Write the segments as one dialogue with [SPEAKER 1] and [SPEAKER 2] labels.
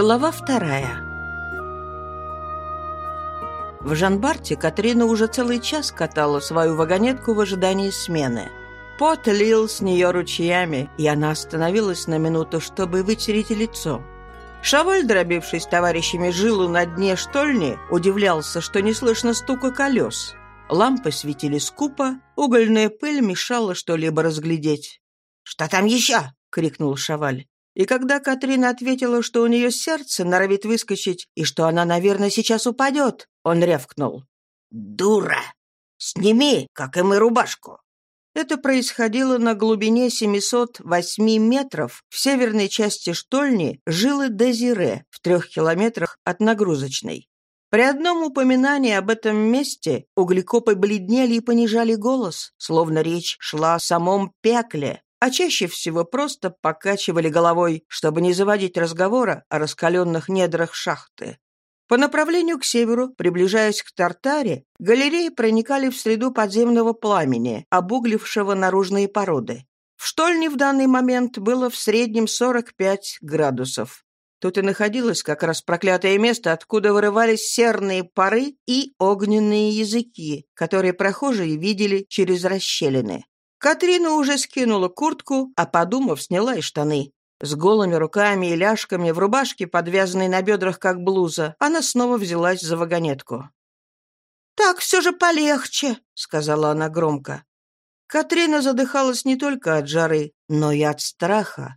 [SPEAKER 1] Глава вторая В Жанбарте Катрина уже целый час катала свою вагонетку в ожидании смены. Пот лил с нее ручьями, и она остановилась на минуту, чтобы вытереть лицо. Шаваль, дробившись товарищами жилу на дне штольни, удивлялся, что не слышно стука колес. Лампы светили скупо, угольная пыль мешала что-либо разглядеть.
[SPEAKER 2] «Что там еще?»
[SPEAKER 1] — крикнул Шаваль. И когда Катрина ответила, что у нее сердце норовит выскочить и что она, наверное, сейчас упадет, он рявкнул.
[SPEAKER 2] «Дура! Сними, как и мы, рубашку!»
[SPEAKER 1] Это происходило на глубине 708 метров в северной части штольни жилы Дезире в трех километрах от нагрузочной. При одном упоминании об этом месте углекопы бледнели и понижали голос, словно речь шла о самом пекле, а чаще всего просто покачивали головой, чтобы не заводить разговора о раскаленных недрах шахты. По направлению к северу, приближаясь к Тартаре, галереи проникали в среду подземного пламени, обуглившего наружные породы. В штольне в данный момент было в среднем 45 градусов. Тут и находилось как раз проклятое место, откуда вырывались серные пары и огненные языки, которые прохожие видели через расщелины. Катрина уже скинула куртку, а, подумав, сняла и штаны. С голыми руками и ляжками в рубашке, подвязанной на бедрах, как блуза, она снова взялась за вагонетку.
[SPEAKER 2] «Так все же полегче», — сказала она громко.
[SPEAKER 1] Катрина задыхалась не только от жары, но и от страха.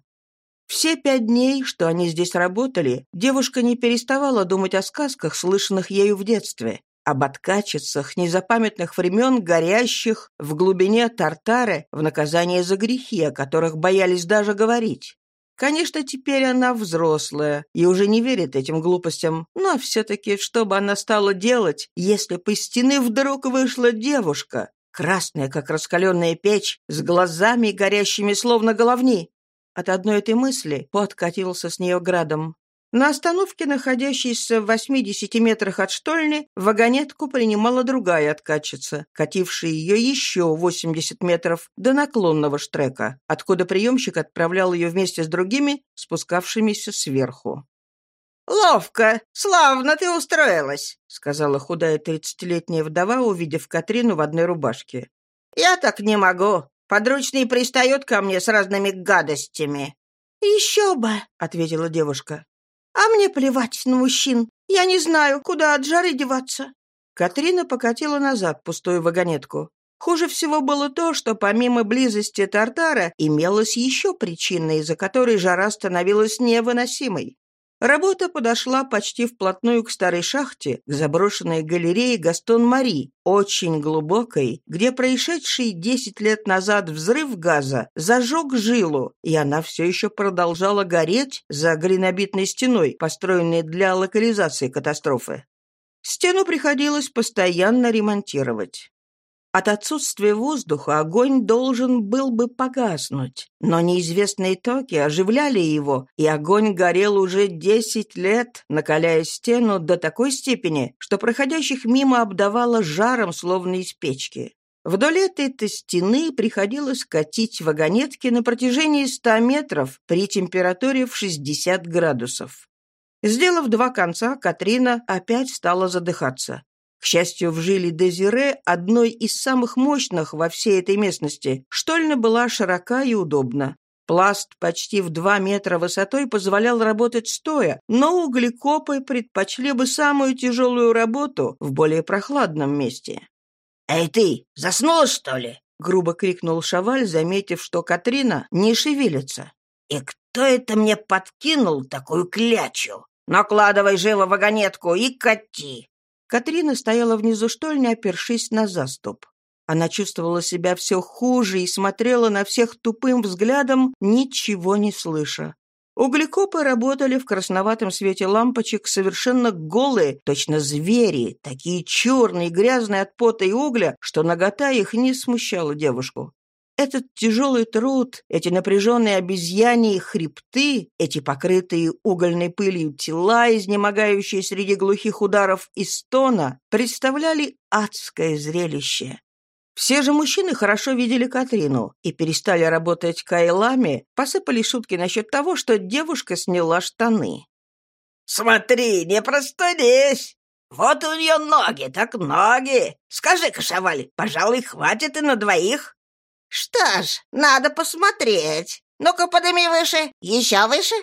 [SPEAKER 1] Все пять дней, что они здесь работали, девушка не переставала думать о сказках, слышанных ею в детстве об откачицах незапамятных времен, горящих в глубине Тартары в наказание за грехи, о которых боялись даже говорить. Конечно, теперь она взрослая и уже не верит этим глупостям, но все-таки что бы она стала делать, если по стены вдруг вышла девушка, красная, как раскаленная печь, с глазами горящими, словно головни? От одной этой мысли пот катился с нее градом. На остановке, находящейся в 80 метрах от штольни, вагонетку принимала другая откатчица, катившая ее еще 80 метров до наклонного штрека, откуда приемщик отправлял ее вместе с другими, спускавшимися сверху.
[SPEAKER 2] «Ловко! Славно ты устроилась!» — сказала
[SPEAKER 1] худая тридцатилетняя вдова, увидев Катрину в одной рубашке.
[SPEAKER 2] «Я так не могу. Подручный пристает ко мне с разными гадостями».
[SPEAKER 3] «Еще бы!» — ответила девушка. А мне плевать на мужчин. Я не знаю, куда от жары деваться».
[SPEAKER 1] Катрина покатила назад пустую вагонетку. Хуже всего было то, что помимо близости Тартара имелась еще причина, из-за которой жара становилась невыносимой. Работа подошла почти вплотную к старой шахте, к заброшенной галерее Гастон-Мари, очень глубокой, где происшедший 10 лет назад взрыв газа зажег жилу, и она все еще продолжала гореть за глинобитной стеной, построенной для локализации катастрофы. Стену приходилось постоянно ремонтировать. От отсутствия воздуха огонь должен был бы погаснуть, но неизвестные токи оживляли его, и огонь горел уже десять лет, накаляя стену до такой степени, что проходящих мимо обдавало жаром, словно из печки. Вдоль этой-то стены приходилось катить вагонетки на протяжении ста метров при температуре в 60 градусов. Сделав два конца, Катрина опять стала задыхаться. К счастью, в жиле Дезире, одной из самых мощных во всей этой местности, штольня была широка и удобна. Пласт почти в два метра высотой позволял работать стоя, но углекопы предпочли бы самую тяжелую работу в более прохладном месте.
[SPEAKER 2] «Эй ты, заснула, что ли?»
[SPEAKER 1] — грубо крикнул Шаваль, заметив, что Катрина не шевелится.
[SPEAKER 2] «И кто это мне подкинул такую клячу? Накладывай живо вагонетку и кати!»
[SPEAKER 1] Катрина стояла внизу штольни, опершись на заступ. Она чувствовала себя все хуже и смотрела на всех тупым взглядом, ничего не слыша. Углекопы работали в красноватом свете лампочек совершенно голые, точно звери, такие черные, грязные от пота и угля, что нагота их не смущала девушку. Этот тяжелый труд, эти напряженные обезьяньи хребты, эти покрытые угольной пылью тела, изнемогающие среди глухих ударов и стона, представляли адское зрелище. Все же мужчины хорошо видели Катрину и перестали работать кайлами, посыпали шутки насчет того, что девушка сняла штаны.
[SPEAKER 2] Смотри, не простудись! Вот у нее ноги, так ноги! Скажи-ка, Шаваль, пожалуй, хватит и на двоих?»
[SPEAKER 3] «Что ж, надо посмотреть. Ну-ка, подними выше, еще выше».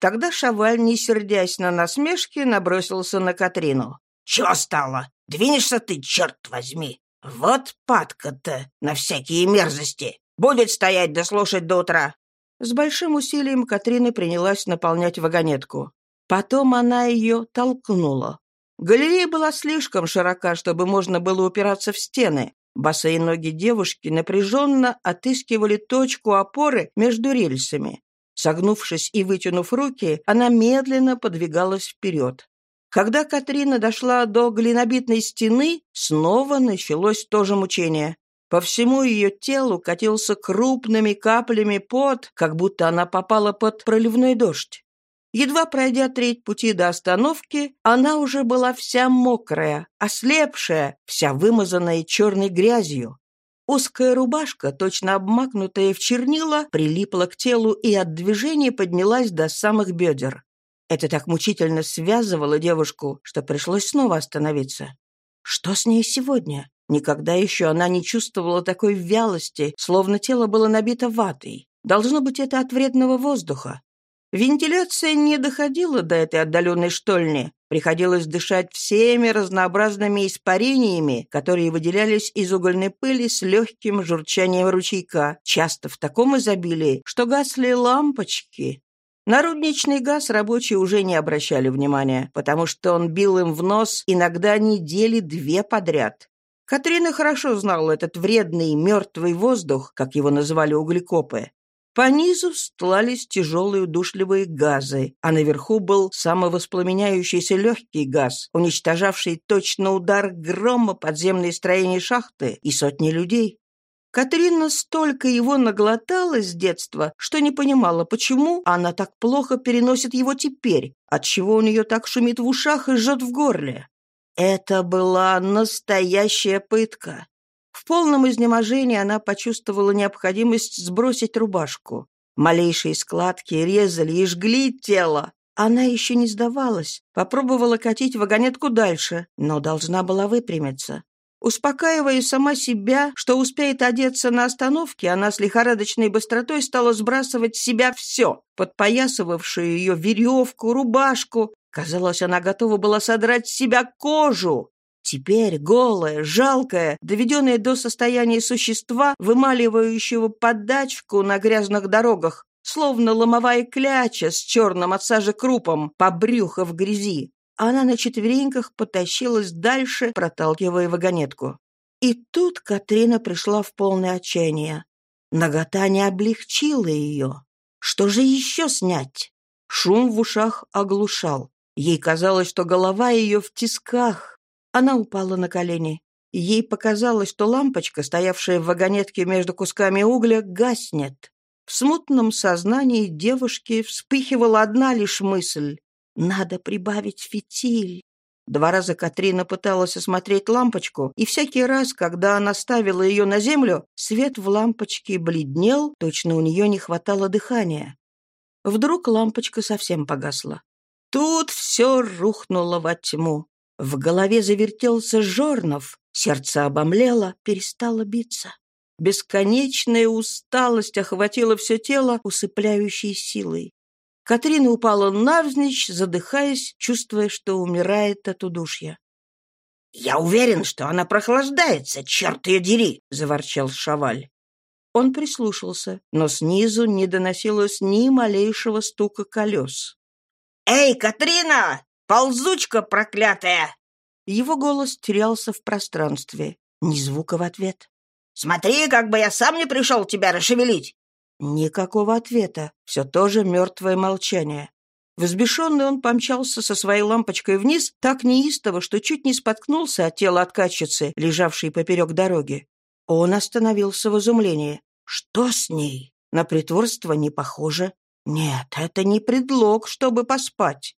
[SPEAKER 1] Тогда Шаваль, не сердясь на насмешки, набросился на Катрину.
[SPEAKER 2] «Чего стало? Двинешься ты, черт возьми! Вот падка-то на всякие мерзости! Будет стоять да слушать до утра!»
[SPEAKER 1] С большим усилием Катрина принялась наполнять вагонетку. Потом она ее толкнула. Галерея была слишком широка, чтобы можно было упираться в стены. Босые ноги девушки напряженно отыскивали точку опоры между рельсами. Согнувшись и вытянув руки, она медленно подвигалась вперед. Когда Катрина дошла до глинобитной стены, снова началось то же мучение. По всему ее телу катился крупными каплями пот, как будто она попала под проливной дождь. Едва пройдя треть пути до остановки, она уже была вся мокрая, ослепшая, вся вымазанная черной грязью. Узкая рубашка, точно обмакнутая в чернила, прилипла к телу и от движения поднялась до самых бедер. Это так мучительно связывало девушку, что пришлось снова остановиться. Что с ней сегодня? Никогда еще она не чувствовала такой вялости, словно тело было набито ватой. Должно быть, это от вредного воздуха. Вентиляция не доходила до этой отдаленной штольни. Приходилось дышать всеми разнообразными испарениями, которые выделялись из угольной пыли с легким журчанием ручейка, часто в таком изобилии, что гасли лампочки. На рудничный газ рабочие уже не обращали внимания, потому что он бил им в нос иногда недели две подряд. Катрина хорошо знала этот вредный мертвый воздух, как его называли углекопы. По низу стлались тяжелые удушливые газы, а наверху был самовоспламеняющийся легкий газ, уничтожавший точно удар грома подземные строения шахты и сотни людей. Катрина столько его наглотала с детства, что не понимала, почему она так плохо переносит его теперь, отчего у нее так шумит в ушах и жжет в горле. Это была настоящая пытка. В полном изнеможении она почувствовала необходимость сбросить рубашку. Малейшие складки резали и жгли тело. Она еще не сдавалась, попробовала катить вагонетку дальше, но должна была выпрямиться. Успокаивая сама себя, что успеет одеться на остановке, она с лихорадочной быстротой стала сбрасывать с себя все, подпоясывавшую ее веревку, рубашку. Казалось, она готова была содрать с себя кожу. Теперь голое, жалкое, доведенное до состояния существа, вымаливающего подачку на грязных дорогах, словно ломовая кляча с черным от сажи крупом, по брюхо в грязи. Она на четвереньках потащилась дальше, проталкивая вагонетку. И тут Катрина пришла в полное отчаяние. Нагота не облегчила ее. Что же еще снять? Шум в ушах оглушал. Ей казалось, что голова ее в тисках, она упала на колени. Ей показалось, что лампочка, стоявшая в вагонетке между кусками угля, гаснет. В смутном сознании девушки вспыхивала одна лишь мысль — надо прибавить фитиль. Два раза Катрина пыталась осмотреть лампочку, и всякий раз, когда она ставила ее на землю, свет в лампочке бледнел, точно у нее не хватало дыхания. Вдруг лампочка совсем погасла. Тут все рухнуло во тьму. В голове завертелся Жорнов, сердце обомлело, перестало биться. Бесконечная усталость охватила все тело усыпляющей силой. Катрина упала навзничь, задыхаясь, чувствуя, что умирает от удушья.
[SPEAKER 2] «Я уверен, что она прохлаждается, черт ее дери!» — заворчал Шаваль.
[SPEAKER 1] Он прислушался, но снизу не доносилось ни малейшего стука колес.
[SPEAKER 2] «Эй, Катрина! Ползучка проклятая!»
[SPEAKER 1] Его голос терялся в пространстве. Ни звука в ответ.
[SPEAKER 2] «Смотри, как бы я сам не пришел тебя расшевелить!»
[SPEAKER 1] Никакого ответа. Все то же мертвое молчание. Взбешенный он помчался со своей лампочкой вниз так неистово, что чуть не споткнулся от тела откатчицы, лежавшей поперек дороги. Он остановился в изумлении. Что с ней? На притворство не похоже. Нет, это не предлог, чтобы поспать.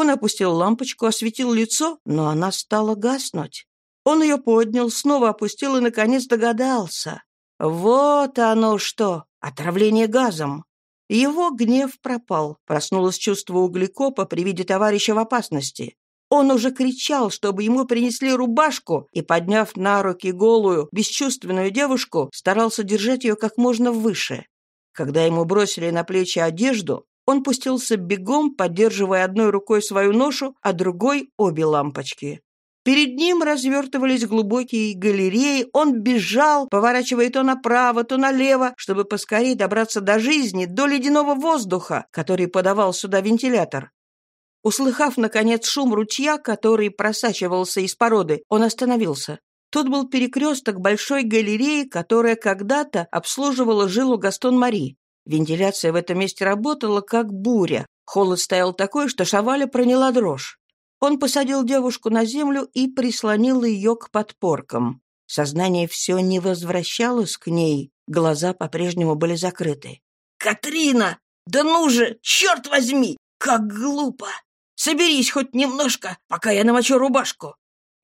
[SPEAKER 1] Он опустил лампочку, осветил лицо, но она стала гаснуть. Он ее поднял, снова опустил и, наконец, догадался. Вот оно что! Отравление газом. Его гнев пропал. Проснулось чувство углекопа при виде товарища в опасности. Он уже кричал, чтобы ему принесли рубашку, и, подняв на руки голую, бесчувственную девушку, старался держать ее как можно выше. Когда ему бросили на плечи одежду, он пустился бегом, поддерживая одной рукой свою ношу, а другой — обе лампочки. Перед ним развертывались глубокие галереи, он бежал, поворачивая то направо, то налево, чтобы поскорее добраться до жизни, до ледяного воздуха, который подавал сюда вентилятор. Услыхав, наконец, шум ручья, который просачивался из породы, он остановился. Тут был перекресток большой галереи, которая когда-то обслуживала жилу Гастон-Мари. Вентиляция в этом месте работала, как буря. Холод стоял такой, что Шаваля проняла дрожь. Он посадил девушку на землю и прислонил ее к подпоркам. Сознание все не возвращалось к ней, глаза по-прежнему были закрыты.
[SPEAKER 2] «Катрина! Да ну же, черт возьми! Как глупо! Соберись хоть немножко, пока я намочу рубашку!»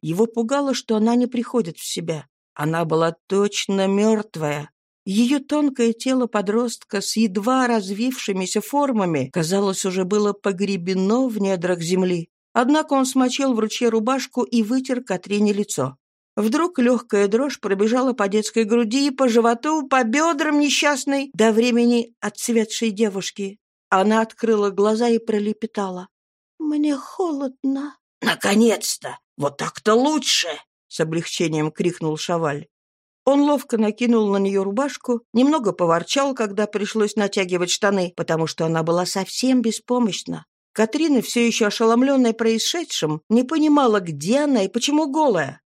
[SPEAKER 1] Его пугало, что она не приходит в себя. Она была точно мертвая. Ее тонкое тело подростка с едва развившимися формами, казалось, уже было погребено в недрах земли. Однако он смочил в ручье рубашку и вытер Катрине лицо. Вдруг легкая дрожь пробежала по детской груди по животу, по бедрам несчастной до времени отцветшей девушки. Она открыла глаза и пролепетала. «Мне холодно».
[SPEAKER 2] «Наконец-то! Вот так-то лучше!» — с облегчением крикнул Шаваль.
[SPEAKER 1] Он ловко накинул на нее рубашку, немного поворчал, когда пришлось натягивать штаны, потому что она была совсем беспомощна. Катрина, все еще ошеломленная происшедшим, не понимала, где она и почему голая.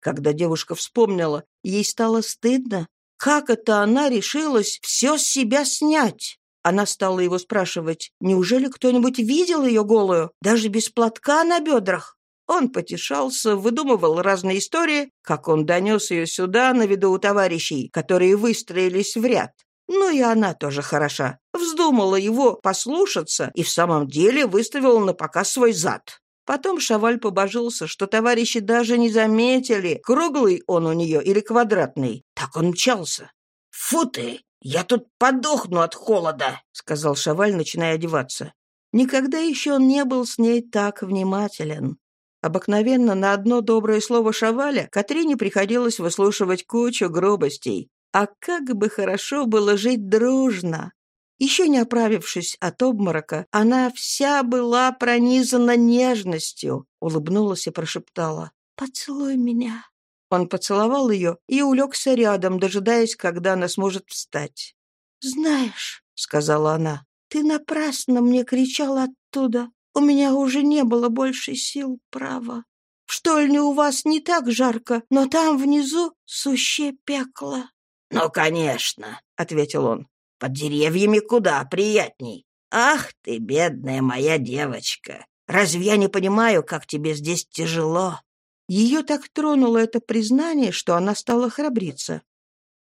[SPEAKER 1] Когда девушка вспомнила, ей стало стыдно. Как это она решилась все с себя снять? Она стала его спрашивать, неужели кто-нибудь видел ее голую, даже без платка на бедрах? Он потешался, выдумывал разные истории, как он донес ее сюда на виду у товарищей, которые выстроились в ряд. Ну и она тоже хороша. Вздумала его послушаться и в самом деле выставила на показ свой зад. Потом Шаваль побожился, что товарищи даже не заметили, круглый он у нее или квадратный. Так он мчался.
[SPEAKER 2] «Фу ты! Я тут подохну от холода!» — сказал Шаваль, начиная одеваться.
[SPEAKER 1] Никогда еще он не был с ней так внимателен. Обыкновенно на одно доброе слово Шаваля Катрине приходилось выслушивать кучу грубостей, а как бы хорошо было жить дружно! Еще не оправившись от обморока, она вся была пронизана нежностью, улыбнулась и прошептала «Поцелуй меня». Он поцеловал ее и улегся рядом, дожидаясь, когда она сможет встать. «Знаешь», — сказала она, — «ты напрасно мне кричал оттуда. У меня уже не было больше сил, право. В штольне у вас не так жарко, но там внизу сущее пекло».
[SPEAKER 2] «Ну, конечно», — ответил он. «Под деревьями куда приятней. Ах ты, бедная моя девочка! Разве я не понимаю, как тебе здесь тяжело?»
[SPEAKER 1] Ее так тронуло это признание, что она стала храбриться.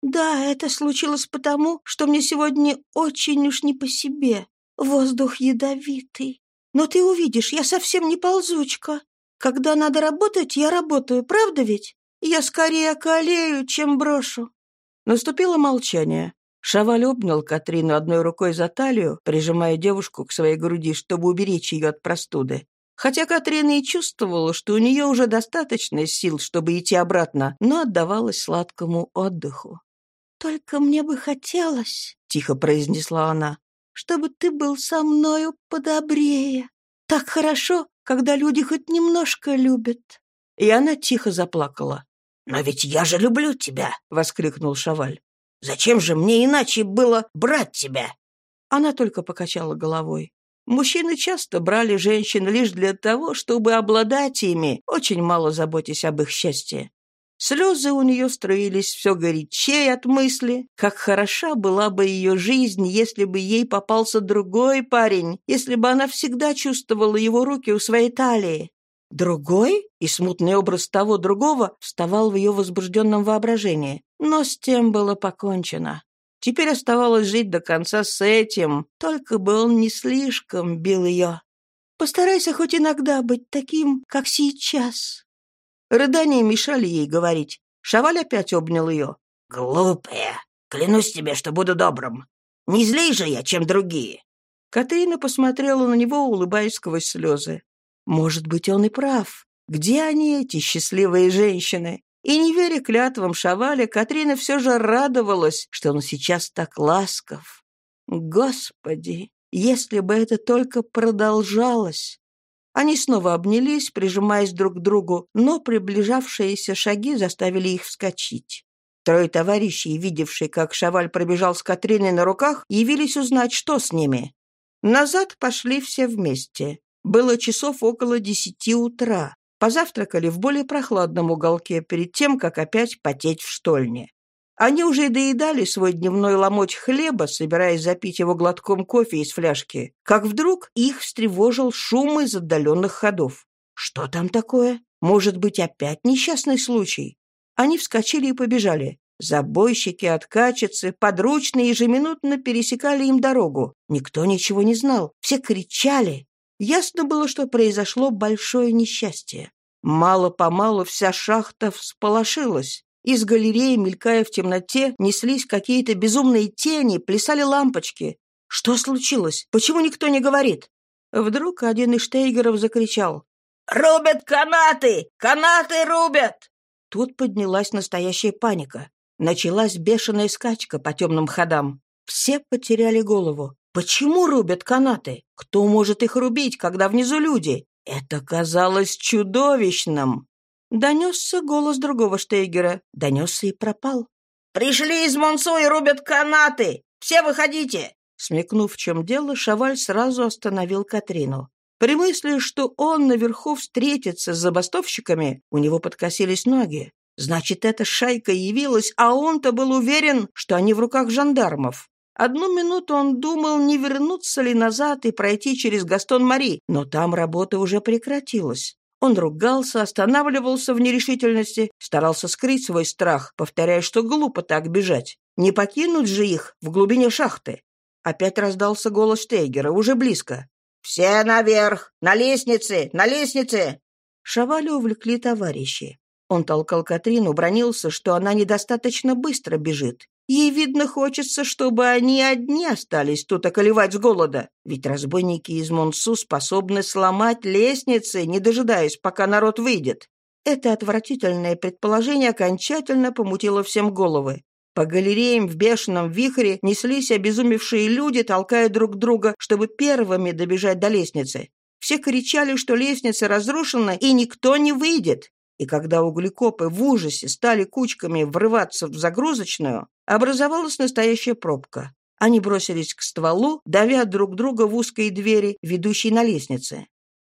[SPEAKER 1] «Да, это случилось потому, что мне сегодня очень уж не по себе. Воздух ядовитый. Но ты увидишь, я совсем не ползучка. Когда надо работать, я работаю, правда ведь? Я скорее околею, чем брошу. Наступило молчание. Шаваль обнял Катрину одной рукой за талию, прижимая девушку к своей груди, чтобы уберечь ее от простуды. Хотя Катрина и чувствовала, что у нее уже достаточно сил, чтобы идти обратно, но отдавалась сладкому отдыху. «Только мне бы хотелось», — тихо произнесла она, «чтобы ты был со мною подобрее. Так хорошо, когда люди хоть немножко любят». И она тихо заплакала.
[SPEAKER 2] «Но ведь я же люблю тебя!» — воскликнул Шаваль. «Зачем же мне иначе было брать тебя?»
[SPEAKER 1] Она только покачала головой. Мужчины часто брали женщин лишь для того, чтобы обладать ими, очень мало заботясь об их счастье. Слезы у нее строились все горячее от мысли, как хороша была бы ее жизнь, если бы ей попался другой парень, если бы она всегда чувствовала его руки у своей талии. Другой? И смутный образ того другого вставал в ее возбужденном воображении. Но с тем было покончено. Теперь оставалось жить до конца с этим, только бы он не слишком бил ее. Постарайся хоть иногда быть таким, как сейчас. Рыдания мешали ей говорить. Шаваль опять обнял ее.
[SPEAKER 2] «Глупая! Клянусь тебе, что буду добрым!» Не злей же я, чем другие».
[SPEAKER 1] Катрина посмотрела на него, улыбаясь сквозь слезы. Может быть, он и прав. Где они, эти счастливые женщины? И не веря клятвам Шаваля, Катрина все же радовалась, что он сейчас так ласков. Господи, если бы это только продолжалось! Они снова обнялись, прижимаясь друг к другу, но приближавшиеся шаги заставили их вскочить. Трое товарищей, видевшие, как Шаваль пробежал с Катриной на руках, явились узнать, что с ними. Назад пошли все вместе. Было часов около десяти утра. Позавтракали в более прохладном уголке перед тем, как опять потеть в штольне. Они уже доедали свой дневной ломоть хлеба, собираясь запить его глотком кофе из фляжки, как вдруг их встревожил шум из отдаленных ходов. Что там такое? Может быть, опять несчастный случай? Они вскочили и побежали. Забойщики, откачицы, подручные ежеминутно пересекали им дорогу. Никто ничего не знал. Все кричали. Ясно было, что произошло большое несчастье. Мало-помалу вся шахта всполошилась. Из галереи, мелькая в темноте, неслись какие-то безумные тени, плясали лампочки. Что случилось? Почему никто не говорит? Вдруг один из штейгеров закричал.
[SPEAKER 2] «Рубят канаты! Канаты рубят!»
[SPEAKER 1] Тут поднялась настоящая паника. Началась бешеная скачка по темным ходам. Все потеряли голову. Почему рубят канаты? Кто может их рубить, когда внизу люди? Это казалось чудовищным. Донесся голос другого Штейгера. Донесся и пропал.
[SPEAKER 2] «Пришли из Монсу и рубят канаты! Все выходите!»
[SPEAKER 1] Смекнув, в чем дело, Шаваль сразу остановил Катрину. При мысли, что он наверху встретится с забастовщиками, у него подкосились ноги. Значит, эта шайка явилась, а он-то был уверен, что они в руках жандармов. Одну минуту он думал, не вернуться ли назад и пройти через Гастон-Мари, но там работа уже прекратилась. Он ругался, останавливался в нерешительности, старался скрыть свой страх, повторяя, что глупо так бежать. Не покинуть же их в глубине шахты. Опять раздался голос Штейгера, уже близко.
[SPEAKER 2] «Все наверх! На лестнице! На лестнице!»
[SPEAKER 1] Шаваля увлекли товарищи. Он толкал Катрину, бронился, что она недостаточно быстро бежит. Ей, видно, хочется, чтобы они одни остались тут околевать с голода. Ведь разбойники из Монсу способны сломать лестницы, не дожидаясь, пока народ выйдет. Это отвратительное предположение окончательно помутило всем головы. По галереям в бешеном вихре неслись обезумевшие люди, толкая друг друга, чтобы первыми добежать до лестницы. Все кричали, что лестница разрушена, и никто не выйдет. И когда углекопы в ужасе стали кучками врываться в загрузочную, образовалась настоящая пробка. Они бросились к стволу, давя друг друга в узкой двери, ведущей на лестнице.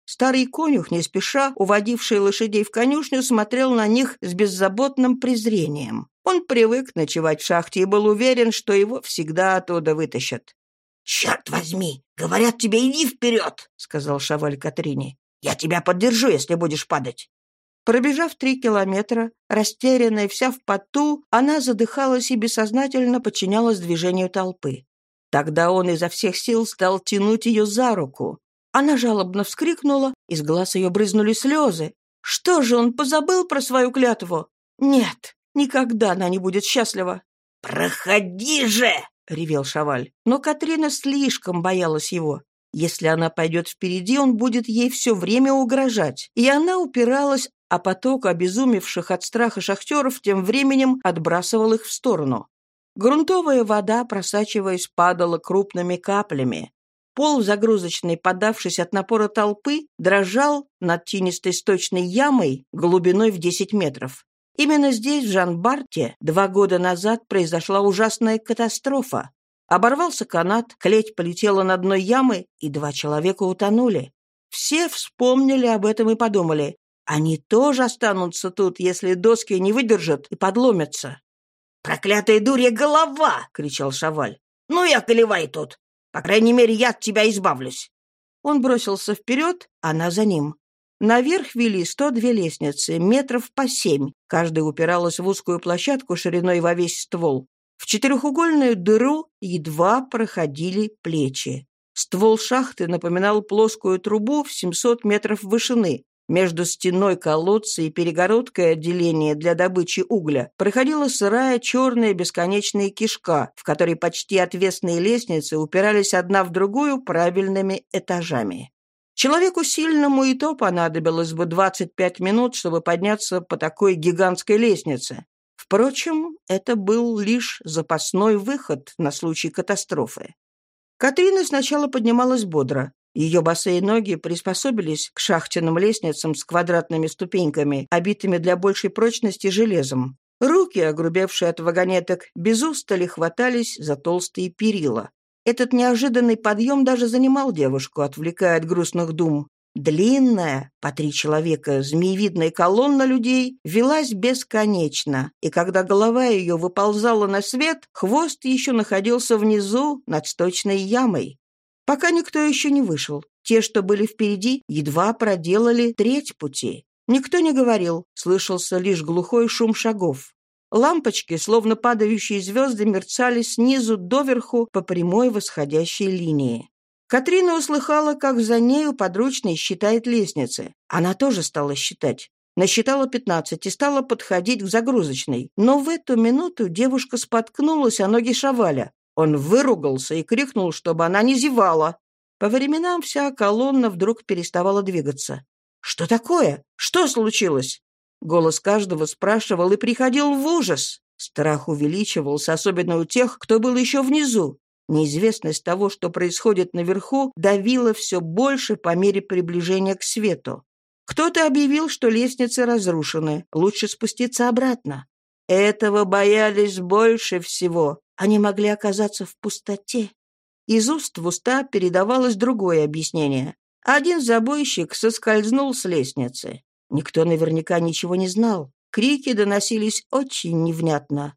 [SPEAKER 1] Старый конюх, не спеша, уводивший лошадей в конюшню, смотрел на них с беззаботным презрением. Он привык ночевать в шахте и был уверен, что его всегда оттуда вытащат.
[SPEAKER 2] «Черт возьми! Говорят тебе, иди вперед!» — сказал Шаваль Катрине. «Я тебя поддержу, если будешь падать.
[SPEAKER 1] Пробежав три километра, растерянная вся в поту, она задыхалась и бессознательно подчинялась движению толпы. Тогда он изо всех сил стал тянуть ее за руку. Она жалобно вскрикнула, из глаз ее брызнули слезы. Что же, он позабыл про свою клятву? Нет, никогда она не будет счастлива.
[SPEAKER 2] «Проходи же!» — ревел Шаваль.
[SPEAKER 1] Но Катрина слишком боялась его. Если она пойдет впереди, он будет ей все время угрожать. И она упиралась, а поток обезумевших от страха шахтеров тем временем отбрасывал их в сторону. Грунтовая вода, просачиваясь, падала крупными каплями. Пол загрузочный, подавшись от напора толпы, дрожал над тинистой сточной ямой глубиной в 10 метров. Именно здесь, в Жан-Барте, два года назад произошла ужасная катастрофа. Оборвался канат, клеть полетела над дно ямы, и два человека утонули. Все вспомнили об этом и подумали, они тоже останутся тут, если доски не выдержат и подломятся.
[SPEAKER 2] «Проклятая дурья голова!» — кричал Шаваль. «Ну я колевай тут! По крайней мере, я от тебя избавлюсь!»
[SPEAKER 1] Он бросился вперед, она за ним. Наверх вели 102 лестницы, метров по семь. Каждая упиралась в узкую площадку шириной во весь ствол. В четырехугольную дыру едва проходили плечи. Ствол шахты напоминал плоскую трубу в 700 метров вышины. Между стеной колодца и перегородкой отделения для добычи угля проходила сырая черная бесконечная кишка, в которой почти отвесные лестницы упирались одна в другую правильными этажами. Человеку сильному и то понадобилось бы 25 минут, чтобы подняться по такой гигантской лестнице. Впрочем, это был лишь запасной выход на случай катастрофы. Катрина сначала поднималась бодро. Ее босые ноги приспособились к шахтенным лестницам с квадратными ступеньками, обитыми для большей прочности железом. Руки, огрубевшие от вагонеток, без устали хватались за толстые перила. Этот неожиданный подъем даже занимал девушку, отвлекая от грустных дум. Длинная, по три человека, змеевидная колонна людей велась бесконечно, и когда голова ее выползала на свет, хвост еще находился внизу, над сточной ямой. Пока никто еще не вышел. Те, что были впереди, едва проделали треть пути. Никто не говорил, слышался лишь глухой шум шагов. Лампочки, словно падающие звезды, мерцали снизу доверху по прямой восходящей линии. Катрина услыхала, как за нею подручный считает лестницы. Она тоже стала считать. Насчитала пятнадцать и стала подходить к загрузочной. Но в эту минуту девушка споткнулась о ноги Шаваля. Он выругался и крикнул, чтобы она не зевала. По временам вся колонна вдруг переставала двигаться. «Что такое? Что случилось?» Голос каждого спрашивал и приходил в ужас. Страх увеличивался, особенно у тех, кто был еще внизу. Неизвестность того, что происходит наверху, давила все больше по мере приближения к свету. Кто-то объявил, что лестницы разрушены, лучше спуститься обратно. Этого боялись больше всего. Они могли оказаться в пустоте. Из уст в уста передавалось другое объяснение. Один забойщик соскользнул с лестницы. Никто наверняка ничего не знал. Крики доносились очень невнятно.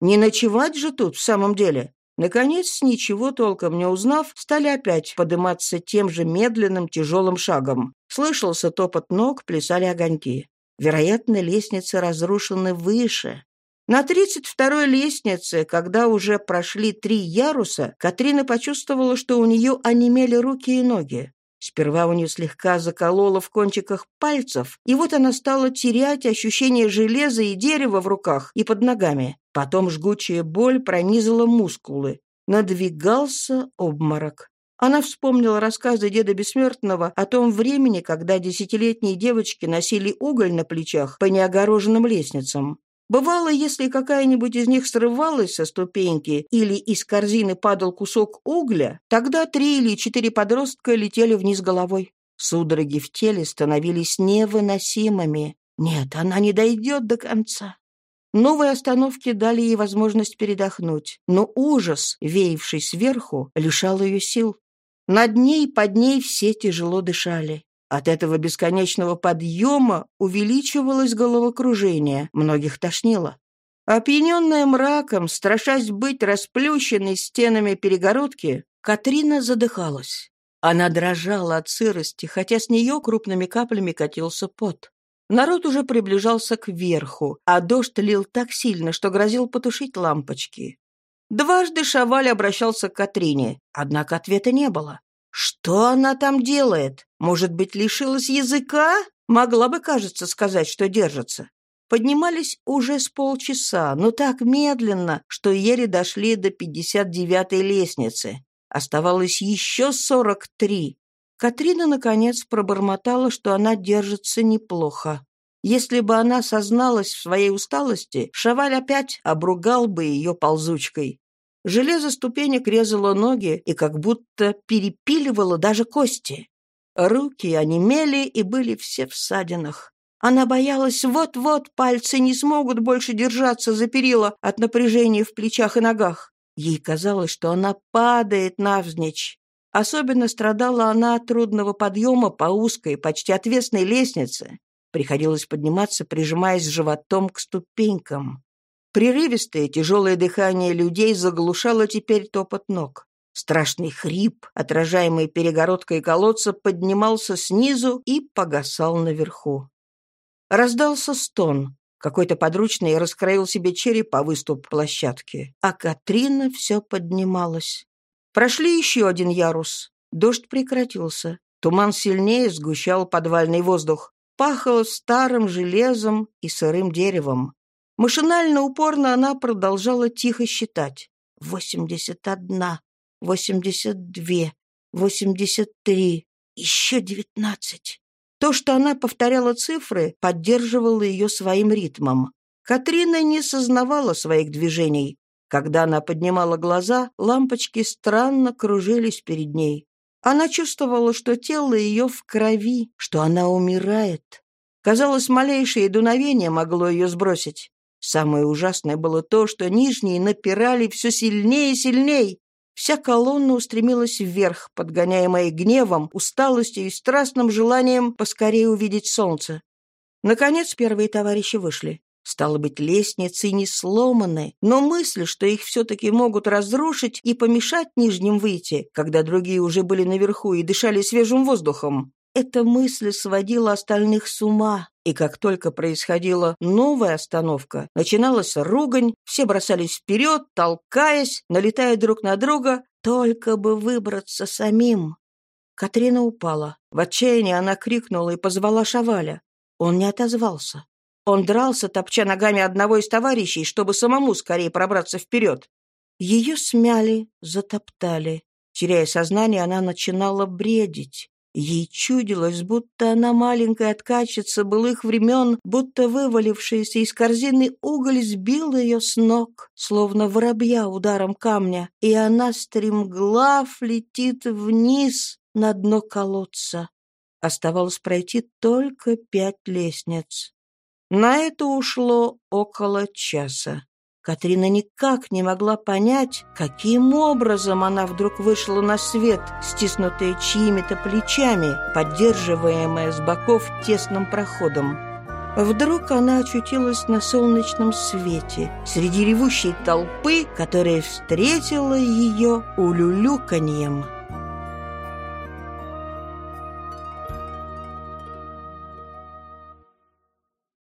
[SPEAKER 1] Не ночевать же тут в самом деле. Наконец, ничего толком не узнав, стали опять подниматься тем же медленным тяжелым шагом. Слышался топот ног, плясали огоньки. Вероятно, лестницы разрушены выше. На тридцать второй лестнице, когда уже прошли три яруса, Катрина почувствовала, что у нее онемели руки и ноги. Сперва у нее слегка закололо в кончиках пальцев, и вот она стала терять ощущение железа и дерева в руках и под ногами. Потом жгучая боль пронизала мускулы. Надвигался обморок. Она вспомнила рассказы деда Бессмертного о том времени, когда десятилетние девочки носили уголь на плечах по неогороженным лестницам. Бывало, если какая-нибудь из них срывалась со ступеньки или из корзины падал кусок угля, тогда три или четыре подростка летели вниз головой. Судороги в теле становились невыносимыми. Нет, она не дойдет до конца. Новые остановки дали ей возможность передохнуть, но ужас, веявший сверху, лишал ее сил. Над ней под ней все тяжело дышали. От этого бесконечного подъема увеличивалось головокружение, многих тошнило. Опьяненная мраком, страшась быть расплющенной стенами перегородки, Катрина задыхалась. Она дрожала от сырости, хотя с нее крупными каплями катился пот. Народ уже приближался к верху, а дождь лил так сильно, что грозил потушить лампочки. Дважды Шаваль обращался к Катрине, однако ответа не было. Что она там делает? Может быть, лишилась языка? Могла бы, кажется, сказать, что держится. Поднимались уже с полчаса, но так медленно, что еле дошли до 59-й лестницы. Оставалось еще 43. Катрина, наконец, пробормотала, что она держится неплохо. Если бы она созналась в своей усталости, Шаваль опять обругал бы ее ползучкой. Железо ступенек резало ноги и как будто перепиливало даже кости. Руки онемели и были все в садинах. Она боялась, вот-вот пальцы не смогут больше держаться за перила от напряжения в плечах и ногах. Ей казалось, что она падает навзничь. Особенно страдала она от трудного подъема по узкой, почти отвесной лестнице. Приходилось подниматься, прижимаясь животом к ступенькам. Прерывистое тяжелое дыхание людей заглушало теперь топот ног. Страшный хрип, отражаемый перегородкой колодца, поднимался снизу и погасал наверху. Раздался стон. Какой-то подручный раскроил себе череп по выступ площадки, а Катрина все поднималась. Прошли еще один ярус. Дождь прекратился. Туман сильнее сгущал подвальный воздух. пахло старым железом и сырым деревом. Машинально упорно она продолжала тихо считать. «Восемьдесят одна, восемьдесят две, восемьдесят три, еще девятнадцать». То, что она повторяла цифры, поддерживало ее своим ритмом. Катрина не сознавала своих движений. Когда она поднимала глаза, лампочки странно кружились перед ней. Она чувствовала, что тело ее в крови, что она умирает. Казалось, малейшее дуновение могло ее сбросить. Самое ужасное было то, что нижние напирали все сильнее и сильнее. Вся колонна устремилась вверх, подгоняемая гневом, усталостью и страстным желанием поскорее увидеть солнце. Наконец первые товарищи вышли. Стало быть, лестницы не сломаны, но мысль, что их все-таки могут разрушить и помешать нижним выйти, когда другие уже были наверху и дышали свежим воздухом, эта мысль сводила остальных с ума, и как только происходила новая остановка, начиналась ругань, все бросались вперед, толкаясь, налетая друг на друга, только бы выбраться самим. Катрина упала. В отчаянии она крикнула и позвала Шаваля. Он не отозвался. Он дрался, топча ногами одного из товарищей, чтобы самому скорее пробраться вперед. Ее смяли, затоптали. Теряя сознание, она начинала бредить. Ей чудилось, будто она маленькая откачица былых времен, будто вывалившийся из корзины уголь сбил ее с ног, словно воробья ударом камня, и она стремглав летит вниз на дно колодца. Оставалось пройти только пять лестниц. На это ушло около часа. Катрина никак не могла понять, каким образом она вдруг вышла на свет, стиснутая чьими-то плечами, поддерживаемая с боков тесным проходом. Вдруг она очутилась на солнечном свете, среди ревущей толпы, которая встретила ее улюлюканьем.